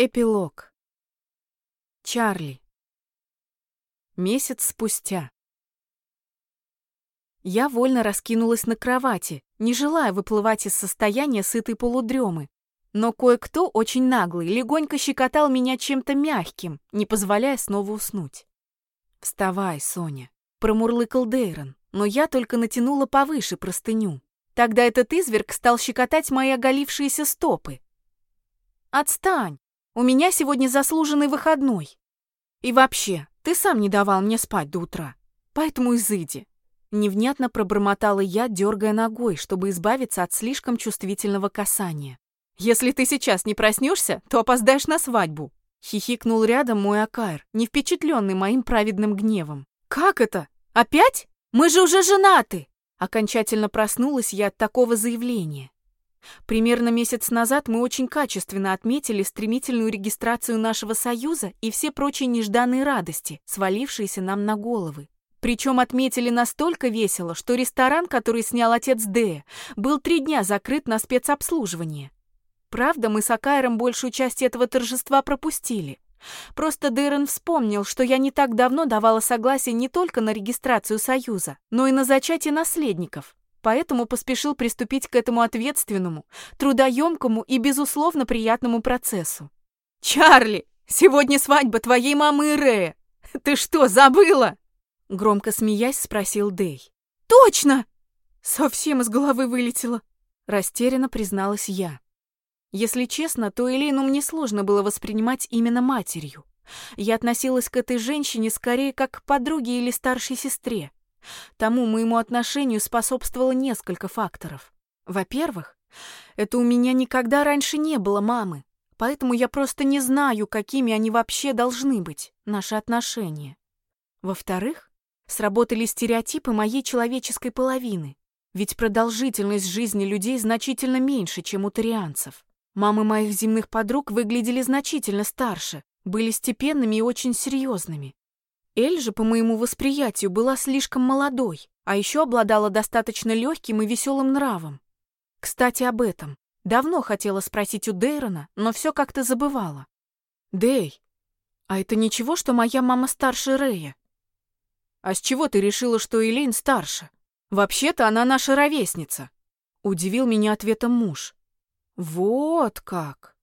Эпилог. Чарли. Месяц спустя. Я вольно раскинулась на кровати, не желая выплывать из состояния сытой полудремы. Но кое-кто очень наглый легонько щекотал меня чем-то мягким, не позволяя снова уснуть. «Вставай, Соня», — промурлыкал Дейрон, но я только натянула повыше простыню. Тогда этот изверг стал щекотать мои оголившиеся стопы. «Отстань!» У меня сегодня заслуженный выходной. И вообще, ты сам не давал мне спать до утра, поэтому изыди». Невнятно пробормотала я, дергая ногой, чтобы избавиться от слишком чувствительного касания. «Если ты сейчас не проснешься, то опоздаешь на свадьбу», — хихикнул рядом мой Акаир, не впечатленный моим праведным гневом. «Как это? Опять? Мы же уже женаты!» Окончательно проснулась я от такого заявления. Примерно месяц назад мы очень качественно отметили стремительную регистрацию нашего союза и все прочие нежданные радости, свалившиеся нам на головы. Причем отметили настолько весело, что ресторан, который снял отец Дэя, был три дня закрыт на спецобслуживание. Правда, мы с Акайром большую часть этого торжества пропустили. Просто Дэрон вспомнил, что я не так давно давала согласие не только на регистрацию союза, но и на зачатие наследников поэтому поспешил приступить к этому ответственному, трудоемкому и, безусловно, приятному процессу. «Чарли, сегодня свадьба твоей мамы и Рея. Ты что, забыла?» Громко смеясь, спросил Дэй. «Точно!» Совсем из головы вылетело. Растерянно призналась я. Если честно, то Элейну мне сложно было воспринимать именно матерью. Я относилась к этой женщине скорее как к подруге или старшей сестре. Тому моему отношению способствовало несколько факторов. Во-первых, это у меня никогда раньше не было мамы, поэтому я просто не знаю, какими они вообще должны быть, наши отношения. Во-вторых, сработали стереотипы моей человеческой половины, ведь продолжительность жизни людей значительно меньше, чем у тарианцев. Мамы моих земных подруг выглядели значительно старше, были степенными и очень серьезными. Эль же, по моему восприятию, была слишком молодой, а еще обладала достаточно легким и веселым нравом. Кстати, об этом. Давно хотела спросить у Дейрона, но все как-то забывала. «Дэй, а это ничего, что моя мама старше Рея?» «А с чего ты решила, что Элейн старше? Вообще-то она наша ровесница», — удивил меня ответом муж. «Вот как!»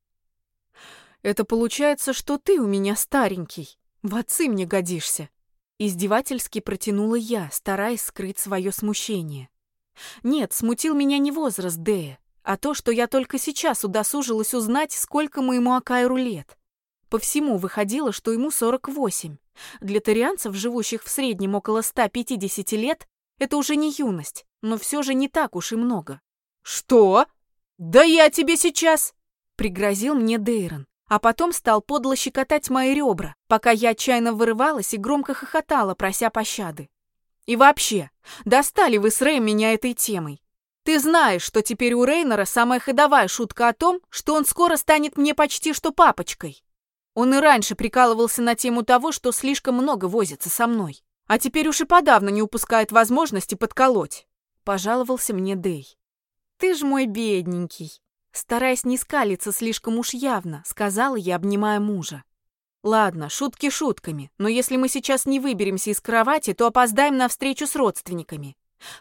«Это получается, что ты у меня старенький», в отцы мне годишься. Издевательски протянула я, стараясь скрыть свое смущение. Нет, смутил меня не возраст Дэя, а то, что я только сейчас удосужилась узнать, сколько моему Акайру лет. По всему выходило, что ему 48. Для тарианцев, живущих в среднем около 150 лет, это уже не юность, но все же не так уж и много. «Что? Да я тебе сейчас!» — пригрозил мне Дейрон а потом стал подло щекотать мои ребра, пока я отчаянно вырывалась и громко хохотала, прося пощады. И вообще, достали вы с Рэй меня этой темой. Ты знаешь, что теперь у Рейнера самая ходовая шутка о том, что он скоро станет мне почти что папочкой. Он и раньше прикалывался на тему того, что слишком много возится со мной, а теперь уж и подавно не упускает возможности подколоть. Пожаловался мне Дэй. Ты ж мой бедненький. Стараясь не скалиться слишком уж явно, сказала я, обнимая мужа. Ладно, шутки шутками, но если мы сейчас не выберемся из кровати, то опоздаем на встречу с родственниками.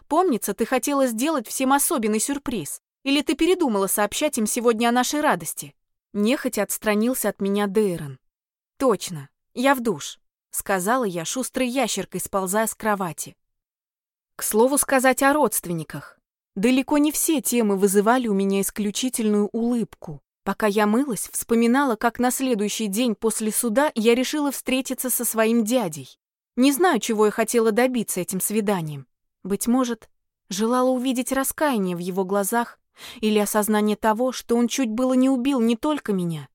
Помнится, ты хотела сделать всем особенный сюрприз. Или ты передумала сообщать им сегодня о нашей радости? Нехотя отстранился от меня Дейрон. Точно, я в душ, сказала я, шустрой ящеркой сползая с кровати. К слову сказать о родственниках. Далеко не все темы вызывали у меня исключительную улыбку. Пока я мылась, вспоминала, как на следующий день после суда я решила встретиться со своим дядей. Не знаю, чего я хотела добиться этим свиданием. Быть может, желала увидеть раскаяние в его глазах или осознание того, что он чуть было не убил не только меня,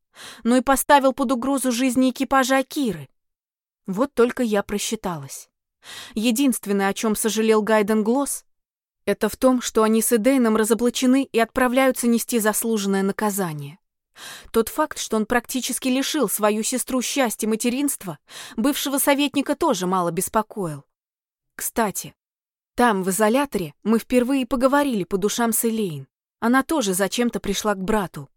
но и поставил под угрозу жизни экипажа Акиры. Вот только я просчиталась. Единственное, о чем сожалел Гайден Глосс, это в том, что они с Эдейном разоблачены и отправляются нести заслуженное наказание. Тот факт, что он практически лишил свою сестру счастья материнства, бывшего советника тоже мало беспокоил. Кстати, там, в изоляторе, мы впервые поговорили по душам с Элейн. Она тоже зачем-то пришла к брату.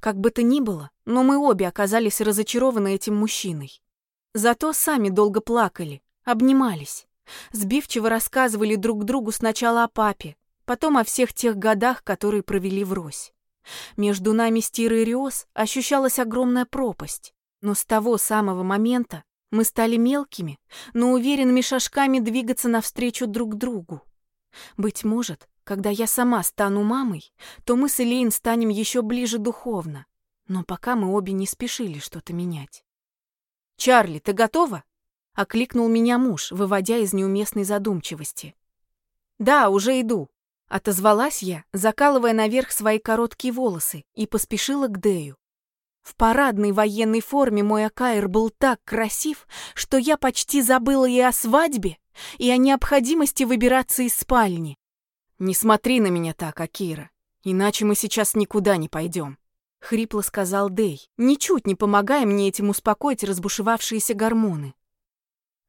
Как бы то ни было, но мы обе оказались разочарованы этим мужчиной. Зато сами долго плакали, обнимались, сбивчиво рассказывали друг другу сначала о папе, потом о всех тех годах, которые провели врозь. Между нами с Тирой Риос ощущалась огромная пропасть, но с того самого момента мы стали мелкими, но уверенными шажками двигаться навстречу друг другу. Быть может, когда я сама стану мамой, то мы с Элейн станем еще ближе духовно, но пока мы обе не спешили что-то менять. «Чарли, ты готова?» — окликнул меня муж, выводя из неуместной задумчивости. «Да, уже иду», — отозвалась я, закалывая наверх свои короткие волосы, и поспешила к Дэю. В парадной военной форме мой Акаир был так красив, что я почти забыла и о свадьбе, и о необходимости выбираться из спальни. «Не смотри на меня так, Акира, иначе мы сейчас никуда не пойдем», — хрипло сказал Дэй, ничуть не помогая мне этим успокоить разбушевавшиеся гормоны.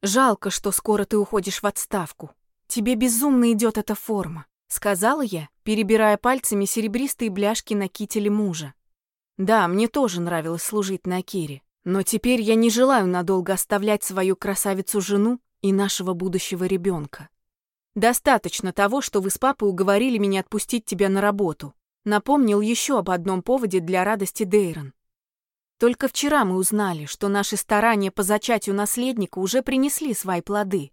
«Жалко, что скоро ты уходишь в отставку. Тебе безумно идет эта форма», — сказала я, перебирая пальцами серебристые бляшки на кителе мужа. Да, мне тоже нравилось служить на Акире, но теперь я не желаю надолго оставлять свою красавицу-жену и нашего будущего ребенка. Достаточно того, что вы с папой уговорили меня отпустить тебя на работу. Напомнил еще об одном поводе для радости Дейрон. Только вчера мы узнали, что наши старания по зачатию наследника уже принесли свои плоды,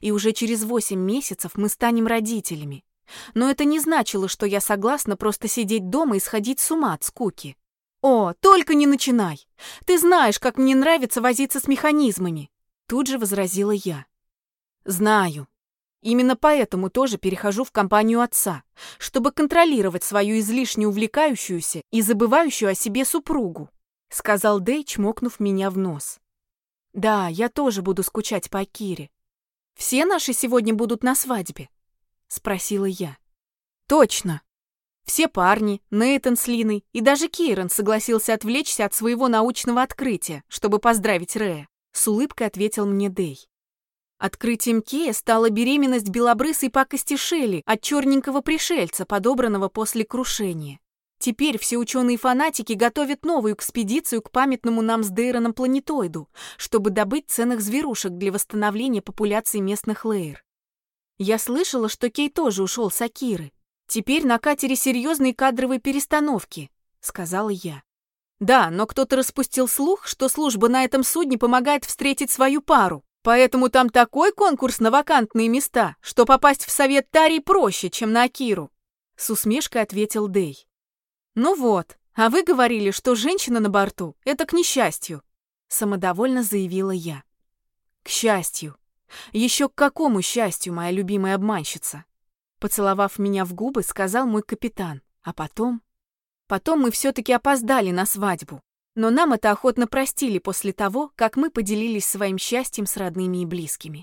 и уже через восемь месяцев мы станем родителями. Но это не значило, что я согласна просто сидеть дома и сходить с ума от скуки. «О, только не начинай! Ты знаешь, как мне нравится возиться с механизмами!» Тут же возразила я. «Знаю, Именно поэтому тоже перехожу в компанию отца, чтобы контролировать свою излишне увлекающуюся и забывающую о себе супругу, сказал Дэй, чмокнув меня в нос. Да, я тоже буду скучать по Кире. Все наши сегодня будут на свадьбе? спросила я. Точно. Все парни, Нейтан с Линой и даже Кейрон согласился отвлечься от своего научного открытия, чтобы поздравить Рэя. С улыбкой ответил мне Дэй. Открытием Кея стала беременность белобрысой пакости Шелли от черненького пришельца, подобранного после крушения. Теперь все ученые-фанатики готовят новую экспедицию к памятному нам с Дейроном планетоиду, чтобы добыть ценных зверушек для восстановления популяции местных лейр. Я слышала, что Кей тоже ушел с Акиры. Теперь на катере серьезные кадровые перестановки, сказала я. Да, но кто-то распустил слух, что служба на этом судне помогает встретить свою пару. Поэтому там такой конкурс на вакантные места, что попасть в совет Тари проще, чем на Акиру. С усмешкой ответил Дей. Ну вот, а вы говорили, что женщина на борту — это к несчастью. Самодовольно заявила я. К счастью. Еще к какому счастью, моя любимая обманщица? Поцеловав меня в губы, сказал мой капитан. А потом... Потом мы все-таки опоздали на свадьбу. Но нам это охотно простили после того, как мы поделились своим счастьем с родными и близкими.